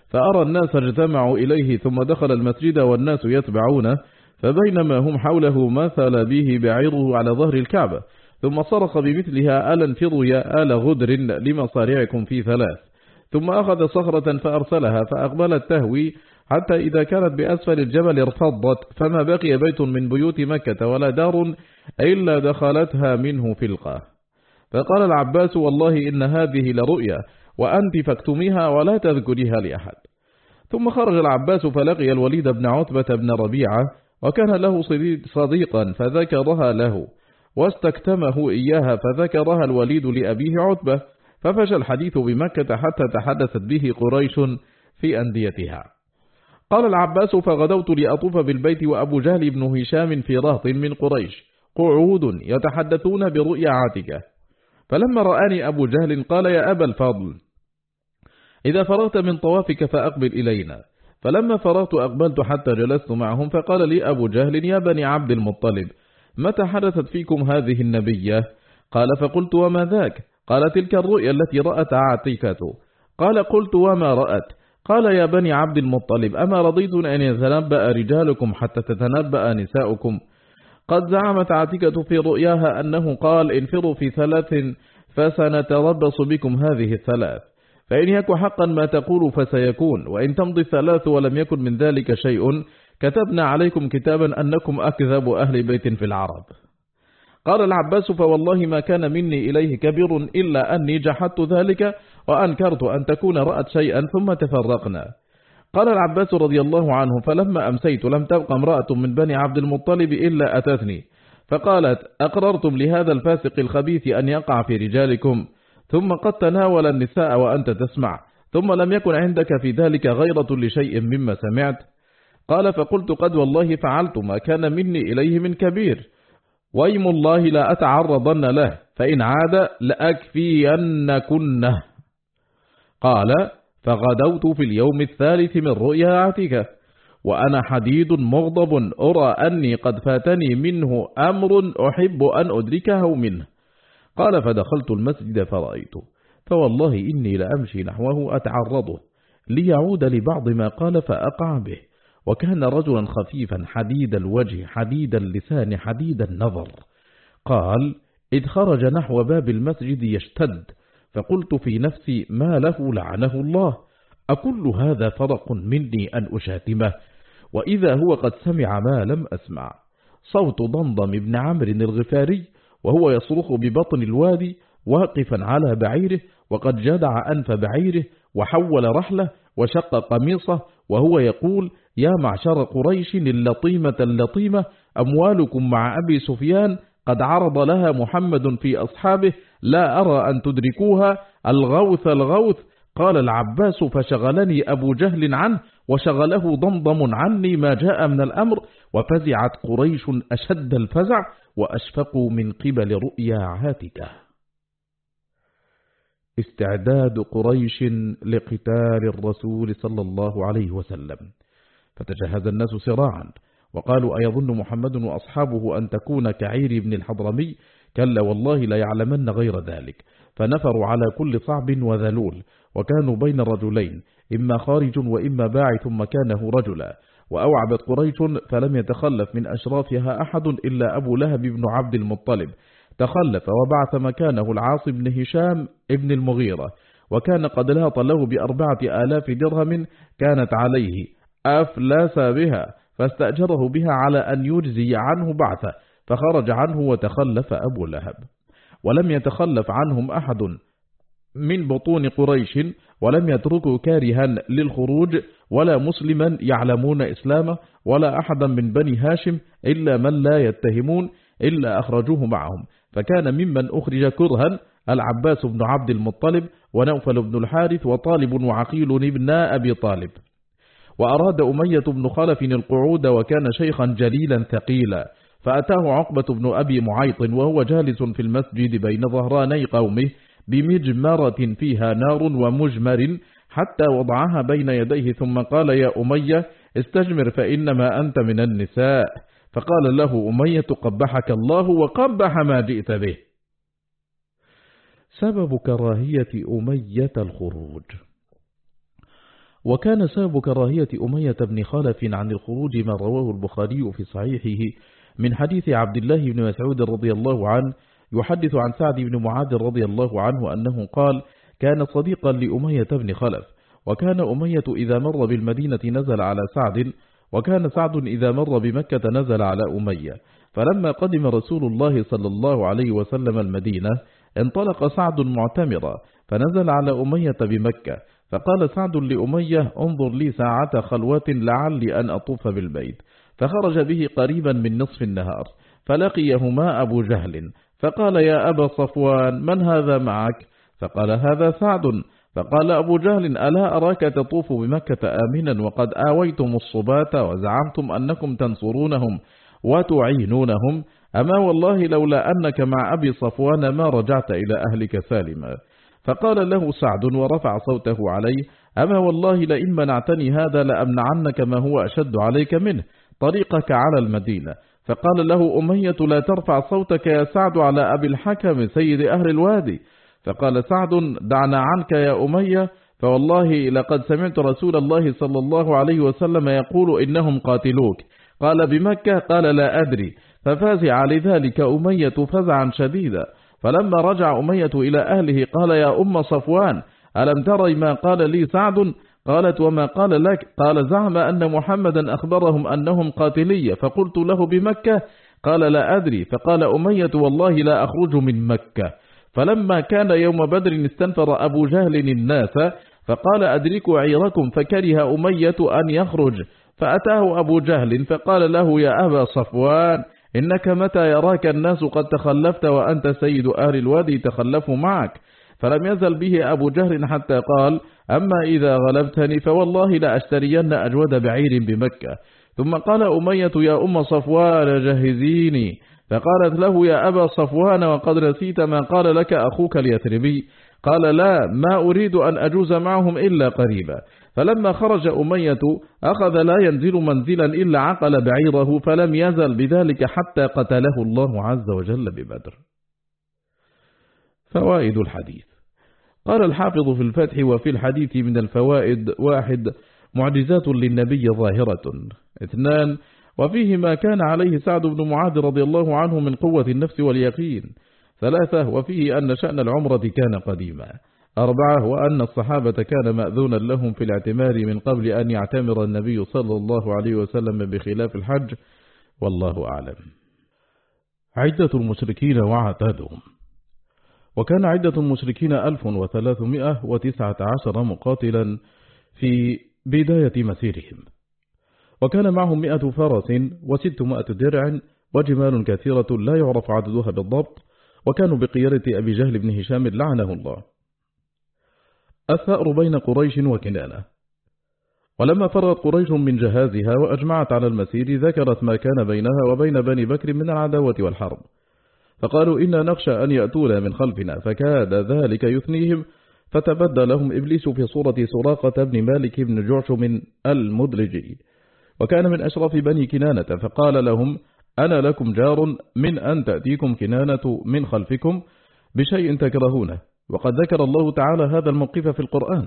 فأرى الناس اجتمعوا إليه ثم دخل المسجد والناس يتبعونه فبينما هم حوله مثل به بعيره على ظهر الكعبة. ثم صرخ بمثلها ألا انفروا يا آل غدر لمصارعكم في ثلاث؟ ثم أخذ صخرة فأرسلها فأقبلت تهوي حتى إذا كانت بأسفل الجبل ارفضت فما بقي بيت من بيوت مكة ولا دار إلا دخلتها منه فلقة. فقال العباس والله إن هذه لرؤيا وأنت فاكتميها ولا تذكريها لأحد. ثم خرج العباس فلقي الوليد بن عتبة بن ربيعة وكان له صديقا فذكرها له واستكتمه إياها فذكرها الوليد لأبيه عتبة. ففشى الحديث بمكة حتى تحدثت به قريش في أنديتها. قال العباس فغدوت لأطوف بالبيت وأبو جهل بن هشام في رهط من قريش قعود يتحدثون برؤيا عاتكة فلما رآني أبو جهل قال يا أبا الفضل إذا فرغت من طوافك فأقبل إلينا. فلما فرغت أقبلت حتى جلست معهم فقال لي أبو جهل يا بني عبد المطلب متى حدثت فيكم هذه النبية؟ قال فقلت وما ذاك؟ قال تلك الرؤيا التي رأت عاتكة قال قلت وما رأت؟ قال يا بني عبد المطلب أما رضيتم أن يتنبأ رجالكم حتى تتنبأ نساؤكم؟ قد زعمت عاتكة في رؤياها أنه قال انفروا في ثلاث فسنتربص بكم هذه الثلاث. فإن يك حقا ما تقول فسيكون وإن تمضي الثلاث ولم يكن من ذلك شيء كتبنا عليكم كتابا أنكم أكذب أهل بيت في العرب. قال العباس فوالله ما كان مني إليه كبير إلا أني جحدت ذلك وأنكرت أن تكون رأت شيئا ثم تفرقنا. قال العباس رضي الله عنه فلما أمسيت لم تبق امرأة من بني عبد المطلب إلا أتتني فقالت أقررتم لهذا الفاسق الخبيث أن يقع في رجالكم ثم قد تناول النساء وأنت تسمع ثم لم يكن عندك في ذلك غيرة لشيء مما سمعت. قال فقلت قد والله فعلت ما كان مني إليه من كبير ويم الله لا أتعرضن له فإن عاد لأكفينكنه. قال فغدوت في اليوم الثالث من رؤيا عتيكة وأنا حديد مغضب أرى أني قد فاتني منه أمر أحب أن أدركه منه. قال فدخلت المسجد فرأيته فوالله إني لأمشي نحوه أتعرضه ليعود لبعض ما قال فأقع به. وكان رجلا خفيفا حديد الوجه حديد اللسان حديد النظر. قال إذ خرج نحو باب المسجد يشتد فقلت في نفسي ما له لعنه الله؟ أكل هذا فرق مني أن أشاتمه؟ وإذا هو قد سمع ما لم أسمع. صوت ضمضم بن عمرو الغفاري وهو يصرخ ببطن الوادي واقفا على بعيره وقد جدع أنف بعيره وحول رحله وشق قميصه وهو يقول يا معشر قريش اللطيمة اللطيمة أموالكم مع أبي سفيان قد عرض لها محمد في أصحابه لا أرى أن تدركوها الغوث الغوث. قال العباس فشغلني أبو جهل عنه وشغله ضمضم عني ما جاء من الأمر وفزعت قريش أشد الفزع وأشفقوا من قبل رؤيا عاتكة. استعداد قريش لقتال الرسول صلى الله عليه وسلم. فتجهز الناس سراعا وقالوا أيظن محمد وأصحابه أن تكون كعير بن الحضرمي؟ كلا والله لا يعلمن غير ذلك. فنفروا على كل صعب وذلول وكانوا بين الرجلين إما خارج وإما باعث مكانه رجلا. وأوعبت قريش فلم يتخلف من أشرافها أحد إلا أبو لهب بن عبد المطلب تخلف وبعث مكانه العاص بن هشام ابن المغيرة وكان قد لاط له بأربعة آلاف درهم كانت عليه أفلس بها فاستأجره بها على أن يجزي عنه بعثه فخرج عنه وتخلف أبو لهب. ولم يتخلف عنهم أحد من بطون قريش ولم يتركوا كارها للخروج ولا مسلما يعلمون إسلامه ولا أحدا من بني هاشم إلا من لا يتهمون إلا أخرجوه معهم. فكان ممن أخرج كرها العباس بن عبد المطلب ونوفل بن الحارث وطالب وعقيل ابن أبي طالب. وأراد أمية بن خلف القعود وكان شيخا جليلا ثقيلا. فأتاه عقبة بن أبي معيط وهو جالس في المسجد بين ظهراني قومه بمجمرة فيها نار ومجمر حتى وضعها بين يديه ثم قال يا أمية استجمر فإنما أنت من النساء. فقال له أمية قبحك الله وقبح ما جئت به. سبب كراهية أمية الخروج. وكان سبب كراهية أمية بن خلف عن الخروج ما رواه البخاري في صحيحه من حديث عبد الله بن مسعود رضي الله عنه يحدث عن سعد بن معاذ رضي الله عنه أنه قال كان صديقا لأمية بن خلف وكان أمية إذا مر بالمدينة نزل على سعد وكان سعد إذا مر بمكة نزل على أمية. فلما قدم رسول الله صلى الله عليه وسلم المدينة انطلق سعد معتمرا فنزل على أمية بمكة. فقال سعد لأمية انظر لي ساعة خلوة لعلي أن أطوف بالبيت. فخرج به قريبا من نصف النهار. فلقيهما أبو جهل. فقال يا أبا صفوان من هذا معك؟ فقال هذا سعد. فقال أبو جهل ألا أراك تطوف بمكة آمنا وقد آويتم الصبات وزعمتم أنكم تنصرونهم وتعينونهم؟ أما والله لولا أنك مع أبي صفوان ما رجعت إلى أهلك سالما. فقال له سعد ورفع صوته عليه أما والله لئن منعتني هذا لأمنعنك ما هو أشد عليك منه طريقك على المدينة. فقال له أمية لا ترفع صوتك يا سعد على أبي الحكم سيد أهل الوادي. فقال سعد دعنا عنك يا أمية فوالله لقد سمعت رسول الله صلى الله عليه وسلم يقول إنهم قاتلوك. قال بمكة؟ قال لا أدري. ففازع لذلك أمية فزعا شديدا. فلما رجع أمية إلى أهله قال يا أم صفوان ألم تري ما قال لي سعد؟ قالت وما قال لك؟ قال زعم أن محمدا أخبرهم أنهم قاتلية فقلت له بمكة؟ قال لا أدري. فقال أمية والله لا أخرج من مكة. فلما كان يوم بدر استنفر أبو جهل الناس فقال أدركوا عيركم فكره أمية أن يخرج. فأتاه أبو جهل فقال له يا أبا صفوان إنك متى يراك الناس قد تخلفت وأنت سيد أهل الوادي تخلفوا معك؟ فلم يزل به أبو جهل حتى قال أما إذا غلبتني فوالله لأشترين أجود بعير بمكة. ثم قال أمية يا أم صفوان جهزيني. فقالت له يا أبا صفوان وقد نسيت ما قال لك أخوك اليثربي. قال لا ما أريد أن أجوز معهم إلا قريبا. فلما خرج أمية أخذ لا ينزل منزلا إلا عقل بعيره فلم يزل بذلك حتى قتله الله عز وجل ببدر. فوائد الحديث. قال الحافظ في الفتح وفي الحديث من الفوائد واحد معجزات للنبي ظاهرة. اثنان وفيه ما كان عليه سعد بن معاذ رضي الله عنه من قوة النفس واليقين. ثلاثة وفيه أن شأن العمرة كان قديما. أربعة وأن الصحابة كان مأذونا لهم في الاعتمار من قبل أن يعتمر النبي صلى الله عليه وسلم بخلاف الحج. والله أعلم. عدة المشركين وعتادهم وكان عدة المشركين ألف وثلاثمائة وتسعة عشر مقاتلا في بداية مسيرهم. وكان معهم مئة فرس وستمائة درع وجمال كثيرة لا يعرف عددها بالضبط وكانوا بقيادة أبي جهل بن هشام لعنه الله. الثأر بين قريش وكنانة. ولما فرغت قريش من جهازها وأجمعت على المسير ذكرت ما كان بينها وبين بني بكر من العداوة والحرب. فقالوا إنا نخشى أن يأتونا من خلفنا فكاد ذلك يثنيهم فتبدى لهم إبليس في صورة سراقة بن مالك بن جعشم المدلجي. وكان من أشرف بني كنانة فقال لهم أنا لكم جار من أن تأتيكم كنانة من خلفكم بشيء تكرهونه. وقد ذكر الله تعالى هذا الموقف في القرآن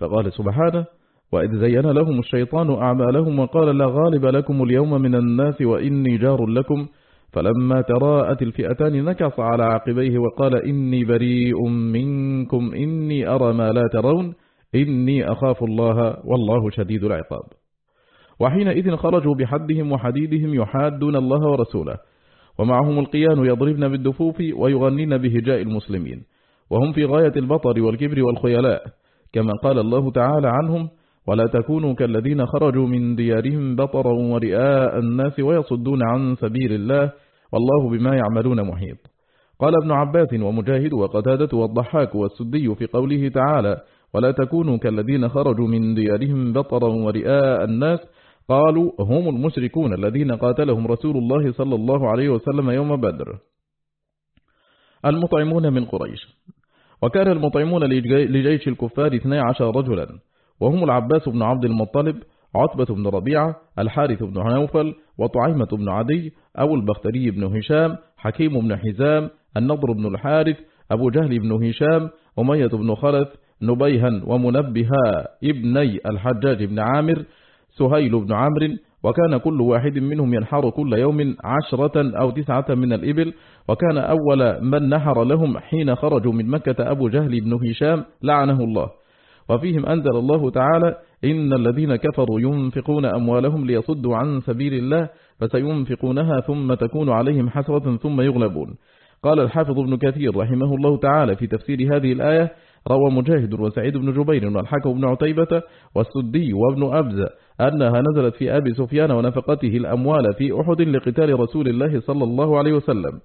فقال سبحانه وإذ زين لهم الشيطان أعمالهم وقال لا غالب لكم اليوم من الناس وإني جار لكم. فلما تراءت الفئتان نكص على عقبيه وقال إني بريء منكم إني أرى ما لا ترون إني أخاف الله والله شديد العقاب. وحينئذ خرجوا بحدهم وحديدهم يحادون الله ورسوله ومعهم القيان يضربن بالدفوف ويغنين بهجاء المسلمين وهم في غاية البطر والكبر والخيلاء كما قال الله تعالى عنهم ولا تكونوا كالذين خرجوا من ديارهم بطرا ورئاء الناس ويصدون عن سبيل الله والله بما يعملون محيط. قال ابن عباس ومجاهد وقتادة والضحاك والسدي في قوله تعالى ولا تكونوا كالذين خرجوا من ديارهم بطرا ورئاء الناس قالوا هم المشركون الذين قاتلهم رسول الله صلى الله عليه وسلم يوم بدر. المطعمون من قريش. وكان المطعمون لجيش الكفار 12 رجلا وهم العباس بن عبد المطلب عتبة بن ربيعة الحارث بن نوفل وطعيمة بن عدي أو البختري بن هشام حكيم بن حزام النضر بن الحارث أبو جهل بن هشام أمية بن خلف نبيها ومنبها ابني الحجاج بن عامر سهيل بن عمرو وكان كل واحد منهم ينحر كل يوم عشرة أو تسعة من الإبل وكان أول من نحر لهم حين خرجوا من مكة أبو جهل بن هشام لعنه الله. وفيهم أنزل الله تعالى إن الذين كفروا ينفقون أموالهم ليصدوا عن سبيل الله فسينفقونها ثم تكون عليهم حسرة ثم يغلبون. قال الحافظ ابن كثير رحمه الله تعالى في تفسير هذه الآية روى مجاهد وسعيد بن جبير والحكم بن عتيبة والسدي وابن أبز أنها نزلت في أبي سفيان ونفقته الأموال في أحد لقتال رسول الله صلى الله عليه وسلم.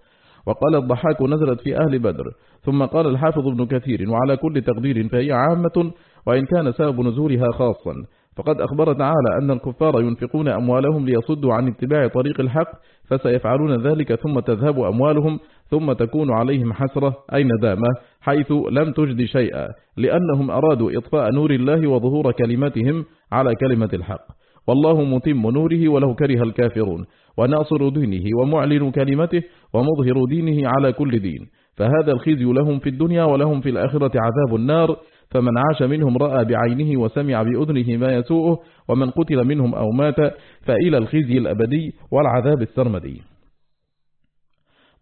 وقال الضحاك نزلت في أهل بدر. ثم قال الحافظ ابن كثير وعلى كل تقدير فهي عامة وإن كان سبب نزولها خاصا. فقد أخبر تعالى أن الكفار ينفقون أموالهم ليصدوا عن اتباع طريق الحق فسيفعلون ذلك ثم تذهب أموالهم ثم تكون عليهم حسرة أي ندامة حيث لم تجد شيئا لأنهم أرادوا إطفاء نور الله وظهور كلمتهم على كلمة الحق. والله متم نوره ولو كره الكافرون وناصر دينه ومعلن كلمته ومظهر دينه على كل دين. فهذا الخزي لهم في الدنيا ولهم في الآخرة عذاب النار فمن عاش منهم رأى بعينه وسمع بأذنه ما يسوءه ومن قتل منهم أو مات فإلى الخزي الأبدي والعذاب السرمدي.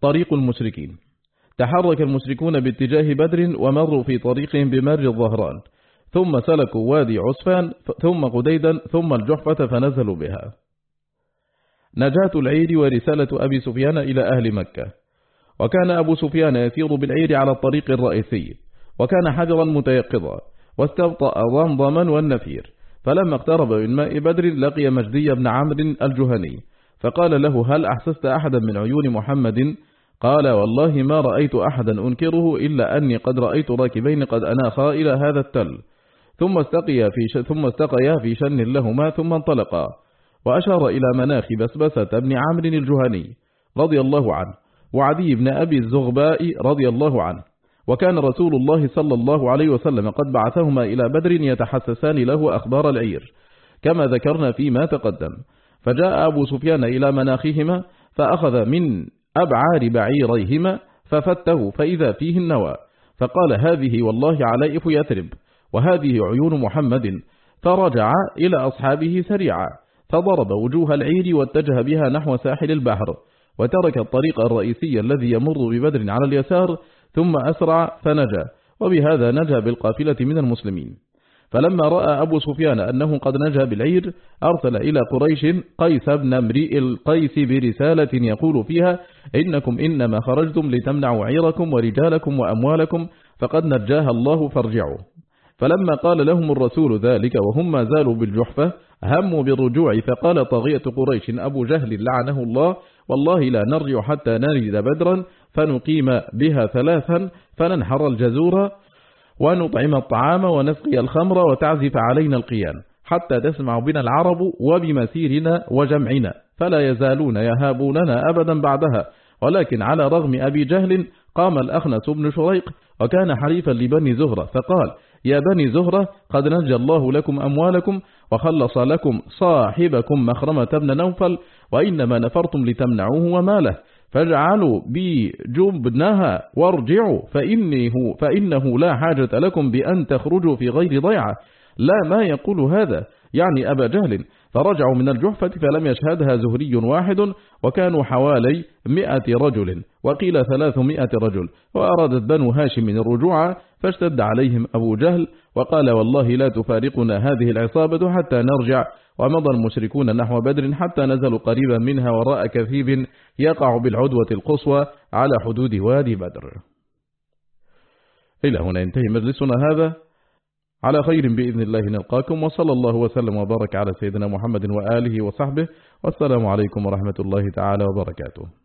طريق المشركين. تحرك المشركون باتجاه بدر ومروا في طريقهم بمر الظهران. ثم سلكوا وادي عسفان ثم قديدا ثم الجحفة فنزلوا بها. نجاة العير ورسالة أبي سفيان إلى أهل مكة. وكان أبو سفيان يسير بالعير على الطريق الرئيسي. وكان حجرا متيقظا واستبطأ ضمضما والنفير فلما اقترب من ماء بدر لقي مجدي بن عمرو الجهني فقال له هل أحسست أحدا من عيون محمد؟ قال والله ما رأيت أحدا أنكره إلا أني قد رأيت راكبين قد أناخا إلى هذا التل ثم استقيا في ش... ثم استقيا في شن لهما ثم انطلقا وأشار إلى مناخ بسبسة بن عمرو الجهني رضي الله عنه وعدي بن أبي الزغباء رضي الله عنه وكان رسول الله صلى الله عليه وسلم قد بعثهما إلى بدر يتحسسان له أخبار العير كما ذكرنا فيما تقدم. فجاء أبو سفيان إلى مناخهما فأخذ من أبعار بعيريهما ففته فإذا فيه النوى. فقال هذه والله علائف يثرب وهذه عيون محمد. فرجع إلى أصحابه سريعا فضرب وجوه العير واتجه بها نحو ساحل البحر وترك الطريق الرئيسي الذي يمر ببدر على اليسار ثم أسرع فنجا وبهذا نجا بالقافلة من المسلمين. فلما رأى أبو سفيان أنه قد نجا بالعير أرسل إلى قريش قيس بن امرئ القيس برسالة يقول فيها إنكم إنما خرجتم لتمنعوا عيركم ورجالكم وأموالكم فقد نجاها الله فارجعوا. فلما قال لهم الرسول ذلك وهم ما زالوا بالجحفة هموا بالرجوع فقال طغية قريش أبو جهل لعنه الله والله لا نرجع حتى نرد بدرا فنقيم بها ثلاثا فننحر الجزور ونطعم الطعام ونسقي الخمر وتعزف علينا القيان حتى تسمع بنا العرب وبمسيرنا وجمعنا فلا يزالون يهابوننا أبدا بعدها. ولكن على رغم أبي جهل قام الأخنس بن شريق وكان حريفا لبني زهرة فقال يا بني زهرة قد نجى الله لكم أموالكم وخلص لكم صاحبكم مخرمة بن نوفل وإنما نفرتم لتمنعوه وماله فاجعلوا بي جبنها وارجعوا فإنه, فإنه لا حاجة لكم بأن تخرجوا في غير ضيعة. لا ما يقول هذا يعني أبا جهل. فرجعوا من الجحفة فلم يشهدها زهري واحد وكانوا حوالي مئة رجل وقيل ثلاثمائة رجل. وأرادت بنو هاشم الرجوع فاشتد عليهم أبو جهل وقال والله لا تفارقنا هذه العصابة حتى نرجع ومضى المشركون نحو بدر حتى نزلوا قريبا منها وراء كثيب يقع بالعدوة القصوى على حدود وادي بدر. إلى هنا ينتهي مجلسنا هذا. على خير بإذن الله نلقاكم وصلى الله وسلم وبارك على سيدنا محمد وآله وصحبه والسلام عليكم ورحمة الله تعالى وبركاته.